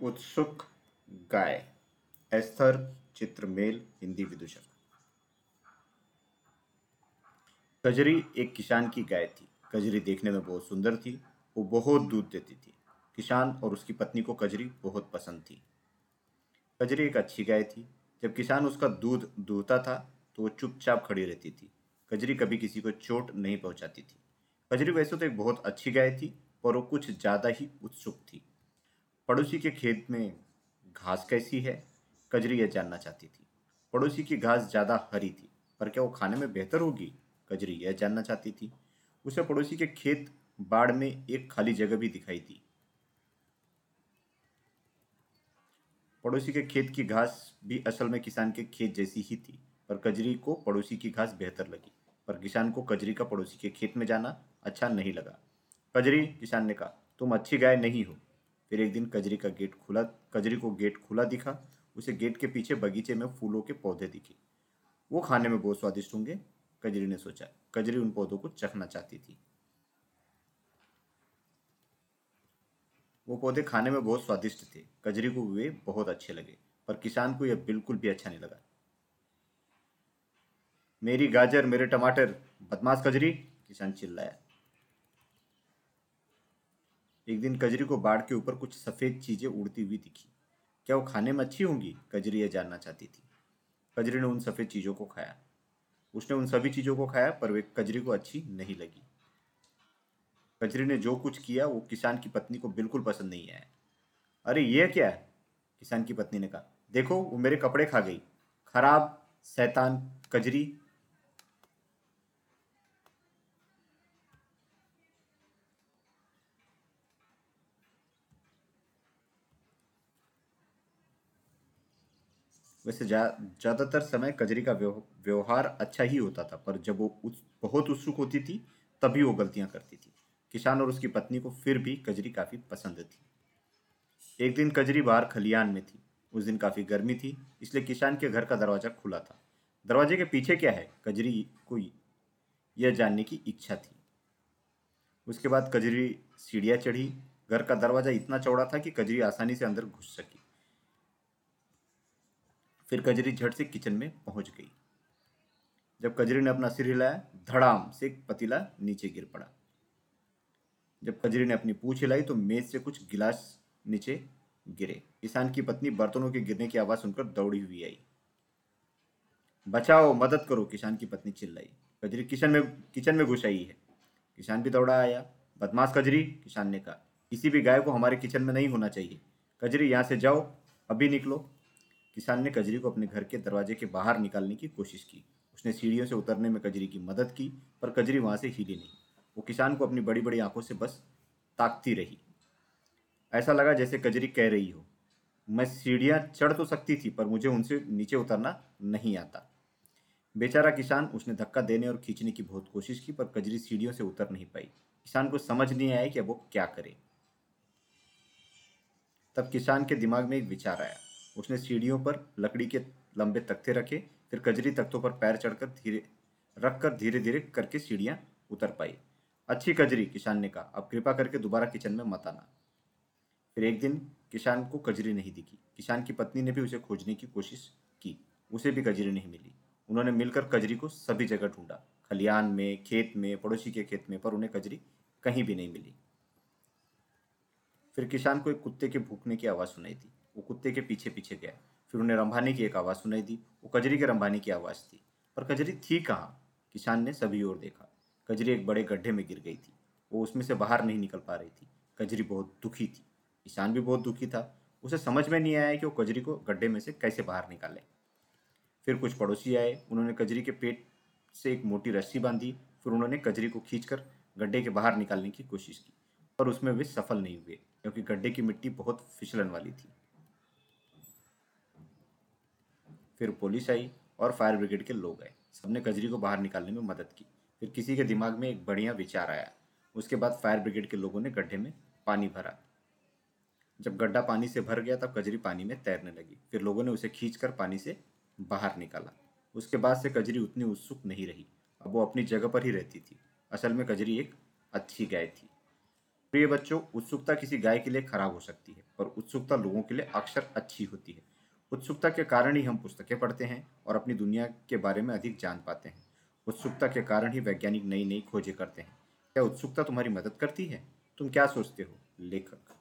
उत्सुक गाय एस्थर चित्रमेल, हिंदी विदूषक। कजरी एक किसान की गाय थी। कजरी देखने में बहुत सुंदर थी, वो बहुत दूध देती थी। किसान और उसकी पत्नी को कजरी बहुत पसंद थी। कजरी एक अच्छी गाय थी। जब किसान उसका दूध दूहता था तो वो चुपचाप खड़ी रहती थी। कजरी कभी किसी को चोट नहीं पहुंचाती थी। कजरी वैसे तो एक बहुत अच्छी गाय थी, पर वो कुछ ज़्यादा ही उत्सुक थी। पड़ोसी के खेत में घास कैसी है? कजरी यह जानना चाहती थी। पड़ोसी की घास ज़्यादा हरी थी, पर क्या वो खाने में बेहतर होगी? कजरी यह जानना चाहती थी। उसे पड़ोसी के खेत बाढ़ में एक खाली जगह भी दिखाई दी। पड़ोसी के खेत की घास भी असल में किसान के खेत जैसी ही थी, पर कजरी को पड़ोसी की घास बेहतर लगी। पर किसान को कजरी का पड़ोसी के खेत में जाना अच्छा नहीं लगा। कजरी, किसान ने कहा, तुम अच्छी गाय नहीं हो फिर एक दिन कजरी का गेट खुला, कजरी को गेट खुला दिखा, उसे गेट के पीछे बगीचे में फूलों के पौधे दिखे। वो खाने में बहुत स्वादिष्ट होंगे, कजरी ने सोचा। कजरी उन पौधों को चखना चाहती थी। वो पौधे खाने में बहुत स्वादिष्ट थे। कजरी को वे बहुत अच्छे लगे, पर किसान को यह बिल्कुल भी अच्छा नहीं लगा। मेरी गाजर, मेरे टमाटर, बदमाश कजरी, किसान चिल्लाया। एक दिन कजरी को बाढ़ के ऊपर कुछ सफ़ेद चीज़ें उड़ती हुई दिखी। क्या वो खाने में अच्छी होंगी? कजरी यह जानना चाहती थी। कजरी ने उन सफ़ेद चीज़ों को खाया। उसने उन सभी चीज़ों को खाया, पर वे कजरी को अच्छी नहीं लगी। कजरी ने जो कुछ किया, वो किसान की पत्नी को बिल्कुल पसंद नहीं आया। अरे, ये क्या किसान की पत्नी ने कहा। देखो, वो मेरे कपड़े खा गई। खराब, शैतान, कजरी वैसे ज़्यादातर समय कजरी का व्यवहार अच्छा ही होता था, पर जब वो उस, बहुत उत्सुक होती थी, तभी वो गलतियाँ करती थी। किसान और उसकी पत्नी को फिर भी कजरी काफ़ी पसंद थी। एक दिन कजरी बाहर खलियान में थी। उस दिन काफ़ी गर्मी थी, इसलिए किसान के घर का दरवाज़ा खुला था। दरवाजे के पीछे क्या है? कजरी को यह जानने की इच्छा थी। उसके बाद कजरी सीढ़ियाँ चढ़ी। घर का दरवाज़ा इतना चौड़ा था कि कजरी आसानी से अंदर घुस सकी। फिर कजरी झट से किचन में पहुँच गई। जब कजरी ने अपना सिर हिलाया, धड़ाम से एक पतीला नीचे गिर पड़ा। जब कजरी ने अपनी पूछ हिलाई तो मेज से कुछ गिलास नीचे गिरे। किसान की पत्नी बर्तनों के गिरने की आवाज़ सुनकर दौड़ी हुई आई। बचाओ, मदद करो किसान की पत्नी चिल्लाई। कजरी किचन में किचन में घुस आई है। किसान भी दौड़ा आया। बदमाश कजरी किसान ने कहा, किसी भी गाय को हमारे किचन में नहीं होना चाहिए। कजरी, यहाँ से जाओ, अभी निकलो। किसान ने कजरी को अपने घर के दरवाजे के बाहर निकालने की कोशिश की। उसने सीढ़ियों से उतरने में कजरी की मदद की, पर कजरी वहाँ से हिली नहीं। वो किसान को अपनी बड़ी बड़ी आँखों से बस ताकती रही। ऐसा लगा जैसे कजरी कह रही हो। मैं सीढ़ियाँ चढ़ तो सकती थी, पर मुझे उनसे नीचे उतरना नहीं आता। बेचारा किसान उसने धक्का देने और खींचने की बहुत कोशिश की, पर कजरी सीढ़ियों से उतर नहीं पाई। किसान को समझ नहीं आया कि अब वो क्या करे। तब किसान के दिमाग में एक विचार आया। उसने सीढ़ियों पर लकड़ी के लंबे तख्ते रखे, फिर कजरी तख्तों पर पैर चढ़कर धीरे, रखकर धीरे धीरे करके सीढ़ियाँ उतर पाई। अच्छी कजरी, किसान ने कहा। अब कृपा करके दोबारा किचन में मत आना। फिर एक दिन किसान को कजरी नहीं दिखी। किसान की पत्नी ने भी उसे खोजने की कोशिश की। उसे भी कजरी नहीं मिली। उन्होंने मिलकर कजरी को सभी जगह ढूंढा। खलियान में, खेत में, पड़ोसी के खेत में, पर उन्हें कजरी कहीं भी नहीं मिली। फिर किसान को एक कुत्ते के भूखने की आवाज़ सुनाई थी वो कुत्ते के पीछे पीछे गया। फिर उन्हें रंभाने की एक आवाज़ सुनाई दी। वो कजरी के रंभाने की आवाज़ थी। पर कजरी थी कहाँ? किसान ने सभी ओर देखा। कजरी एक बड़े गड्ढे में गिर गई थी। वो उसमें से बाहर नहीं निकल पा रही थी। कजरी बहुत दुखी थी। किसान भी बहुत दुखी था। उसे समझ में नहीं आया कि वो कजरी को गड्ढे में से कैसे बाहर निकाले। फिर कुछ पड़ोसी आए। उन्होंने कजरी के पेट से एक मोटी रस्सी बांधी। फिर उन्होंने कजरी को खींचकर गड्ढे के बाहर निकालने की कोशिश की। पर उसमें वे सफल नहीं हुए, क्योंकि गड्ढे की मिट्टी बहुत फिसलन वाली थी। फिर पुलिस आई और फायर ब्रिगेड के लोग आए। सबने कजरी को बाहर निकालने में मदद की। फिर किसी के दिमाग में एक बढ़िया विचार आया। उसके बाद फायर ब्रिगेड के लोगों ने गड्ढे में पानी भरा। जब गड्ढा पानी से भर गया, तब कजरी पानी में तैरने लगी। फिर लोगों ने उसे खींचकर पानी से बाहर निकाला। उसके बाद से कजरी उतनी उत्सुक नहीं रही। अब वो अपनी जगह पर ही रहती थी। असल में कजरी एक अच्छी गाय थी। प्रिय बच्चों, उत्सुकता किसी गाय के लिए खराब हो सकती है पर उत्सुकता लोगों के लिए अक्सर अच्छी होती है। उत्सुकता के कारण ही हम पुस्तकें पढ़ते हैं और अपनी दुनिया के बारे में अधिक जान पाते हैं। उत्सुकता के कारण ही वैज्ञानिक नई नई खोजें करते हैं। क्या उत्सुकता तुम्हारी मदद करती है? तुम क्या सोचते हो, लेखक?